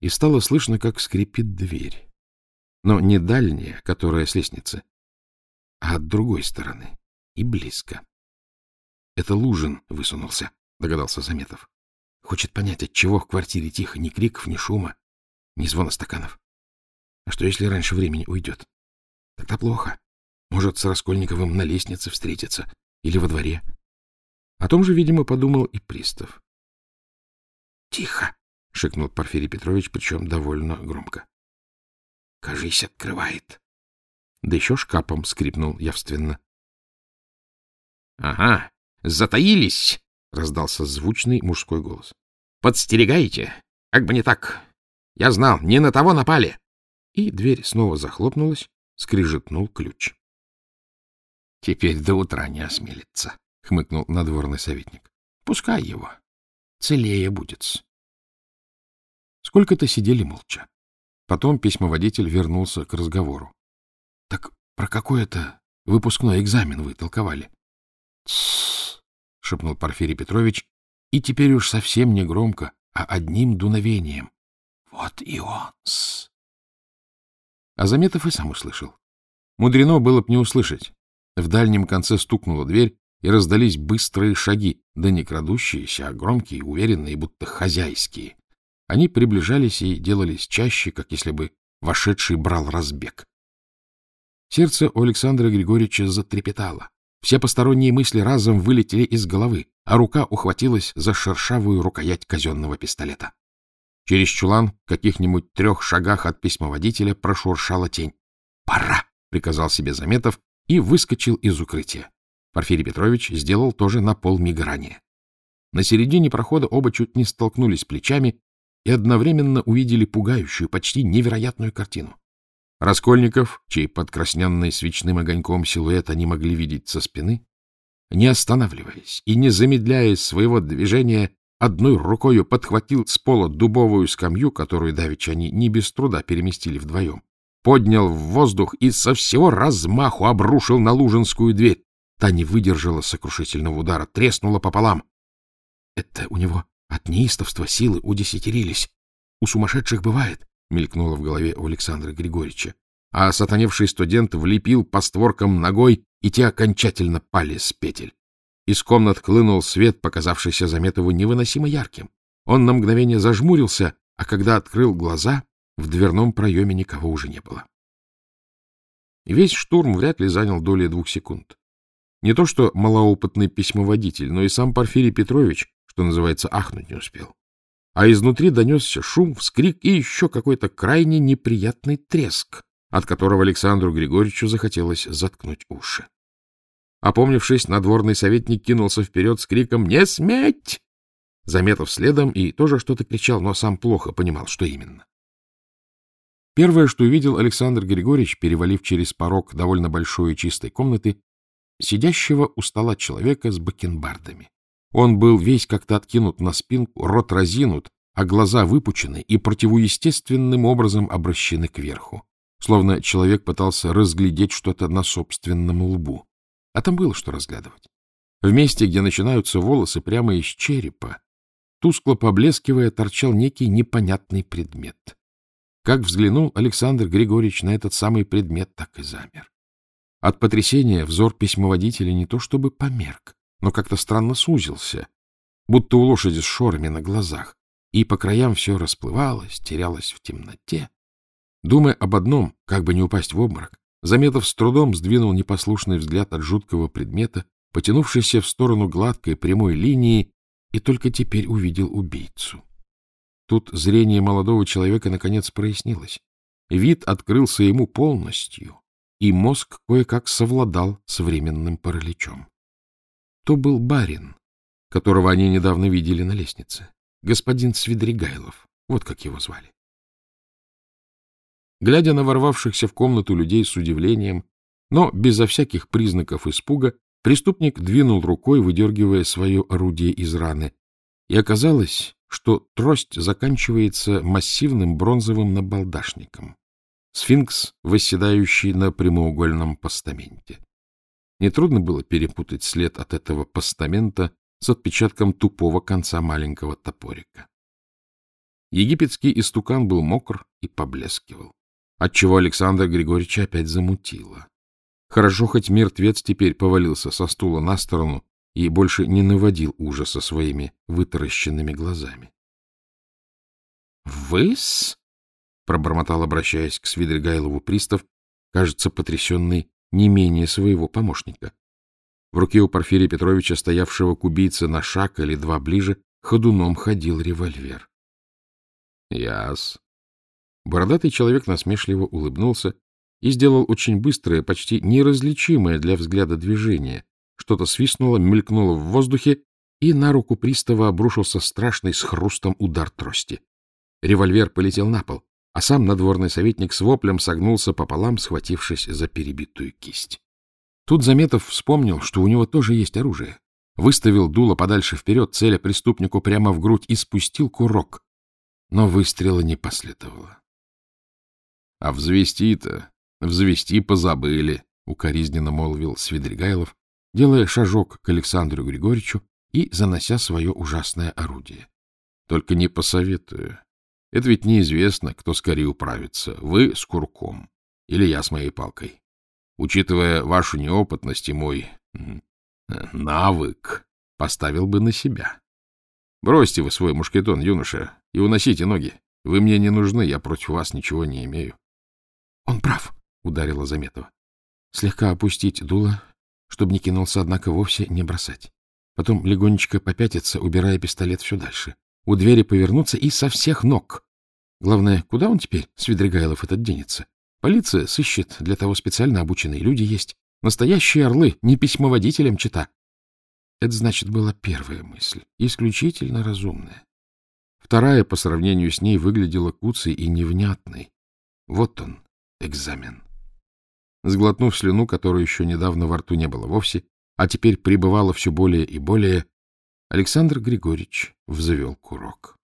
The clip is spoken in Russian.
и стало слышно, как скрипит дверь. Но не дальняя, которая с лестницы, а от другой стороны и близко. Это Лужин высунулся, догадался Заметов. Хочет понять, от чего в квартире тихо, ни криков, ни шума, ни звона стаканов. А что, если раньше времени уйдет? Тогда плохо. Может, с Раскольниковым на лестнице встретиться или во дворе. О том же, видимо, подумал и пристав. — Тихо! — шикнул Порфирий Петрович, причем довольно громко. — Кажись, открывает. Да еще шкапом скрипнул явственно. — Ага, затаились! — раздался звучный мужской голос. — Подстерегаете? Как бы не так. Я знал, не на того напали. И дверь снова захлопнулась, скрижетнул ключ. — Теперь до утра не осмелится, — хмыкнул надворный советник. — Пускай его. Целее будет. Сколько-то сидели молча. Потом письмоводитель вернулся к разговору. — Так про какой это выпускной экзамен вы толковали? — шепнул Порфирий Петрович, и теперь уж совсем не громко, а одним дуновением. — Вот и он-с. А Заметов и сам услышал. Мудрено было б не услышать. В дальнем конце стукнула дверь, и раздались быстрые шаги, да не крадущиеся, а громкие, уверенные, будто хозяйские. Они приближались и делались чаще, как если бы вошедший брал разбег. Сердце у Александра Григорьевича затрепетало. Все посторонние мысли разом вылетели из головы, а рука ухватилась за шершавую рукоять казенного пистолета. Через чулан, в каких-нибудь трех шагах от письмоводителя, прошуршала тень. «Пора!» — приказал себе Заметов и выскочил из укрытия. Порфирий Петрович сделал тоже на полмига ранее. На середине прохода оба чуть не столкнулись плечами и одновременно увидели пугающую, почти невероятную картину. Раскольников, чей подкрасненный свечным огоньком силуэт они могли видеть со спины, не останавливаясь и не замедляя своего движения, одной рукою подхватил с пола дубовую скамью, которую давеча они не без труда переместили вдвоем, поднял в воздух и со всего размаху обрушил на лужинскую дверь. Та не выдержала сокрушительного удара, треснула пополам. Это у него от неистовства силы удесятерились. У сумасшедших бывает, — мелькнуло в голове у Александра Григорьевича. А сатаневший студент влепил по створкам ногой, и те окончательно пали с петель. Из комнат хлынул свет, показавшийся Заметову невыносимо ярким. Он на мгновение зажмурился, а когда открыл глаза, в дверном проеме никого уже не было. Весь штурм вряд ли занял доли двух секунд. Не то что малоопытный письмоводитель, но и сам Порфирий Петрович, что называется, ахнуть не успел. А изнутри донесся шум, вскрик и еще какой-то крайне неприятный треск, от которого Александру Григорьевичу захотелось заткнуть уши. Опомнившись, надворный советник кинулся вперед с криком «Не сметь!» Заметов следом и тоже что-то кричал, но сам плохо понимал, что именно. Первое, что увидел Александр Григорьевич, перевалив через порог довольно большой и чистой комнаты, сидящего у стола человека с бакенбардами. Он был весь как-то откинут на спинку, рот разинут, а глаза выпучены и противоестественным образом обращены кверху, словно человек пытался разглядеть что-то на собственном лбу. А там было что разглядывать. В месте, где начинаются волосы прямо из черепа, тускло поблескивая, торчал некий непонятный предмет. Как взглянул Александр Григорьевич на этот самый предмет, так и замер. От потрясения взор письмоводителя не то чтобы померк, но как-то странно сузился, будто у лошади с шорами на глазах, и по краям все расплывалось, терялось в темноте. Думая об одном, как бы не упасть в обморок, Заметов с трудом сдвинул непослушный взгляд от жуткого предмета, потянувшийся в сторону гладкой прямой линии, и только теперь увидел убийцу. Тут зрение молодого человека наконец прояснилось. Вид открылся ему полностью, и мозг кое-как совладал с временным параличом. То был барин, которого они недавно видели на лестнице, господин Свидригайлов, вот как его звали. Глядя на ворвавшихся в комнату людей с удивлением, но безо всяких признаков испуга, преступник двинул рукой, выдергивая свое орудие из раны, и оказалось, что трость заканчивается массивным бронзовым набалдашником. Сфинкс, восседающий на прямоугольном постаменте. Нетрудно было перепутать след от этого постамента с отпечатком тупого конца маленького топорика. Египетский истукан был мокр и поблескивал, отчего Александра Григорьевича опять замутило. Хорошо, хоть мертвец теперь повалился со стула на сторону и больше не наводил ужаса своими вытаращенными глазами. — Вы-с? — пробормотал, обращаясь к Свидригайлову пристав, кажется, потрясенный не менее своего помощника. В руке у Порфирия Петровича, стоявшего к убийце на шаг или два ближе, ходуном ходил револьвер. — Яс. Бородатый человек насмешливо улыбнулся и сделал очень быстрое, почти неразличимое для взгляда движение. Что-то свистнуло, мелькнуло в воздухе, и на руку пристава обрушился страшный с хрустом удар трости. Револьвер полетел на пол, а сам надворный советник с воплем согнулся пополам, схватившись за перебитую кисть. Тут Заметов вспомнил, что у него тоже есть оружие. Выставил дуло подальше вперед, целя преступнику прямо в грудь и спустил курок. Но выстрела не последовало. — А взвести-то, взвести позабыли, — укоризненно молвил Свидригайлов, делая шажок к Александру Григорьевичу и занося свое ужасное орудие. — Только не посоветую. Это ведь неизвестно, кто скорее управится, вы с курком или я с моей палкой. Учитывая вашу неопытность и мой навык, поставил бы на себя. Бросьте вы свой мушкетон, юноша, и уносите ноги. Вы мне не нужны, я против вас ничего не имею. — Он прав, — ударила Заметова. — Слегка опустить дуло, чтобы не кинулся, однако вовсе не бросать. Потом легонечко попятиться, убирая пистолет все дальше. У двери повернуться и со всех ног. Главное, куда он теперь, Свидригайлов, этот денется? Полиция сыщет, для того специально обученные люди есть. Настоящие орлы, не письмоводителям чита. Это, значит, была первая мысль, исключительно разумная. Вторая, по сравнению с ней, выглядела куцей и невнятной. Вот он, экзамен. Сглотнув слюну, которой еще недавно во рту не было вовсе, а теперь пребывала все более и более, Александр Григорьевич взвел курок.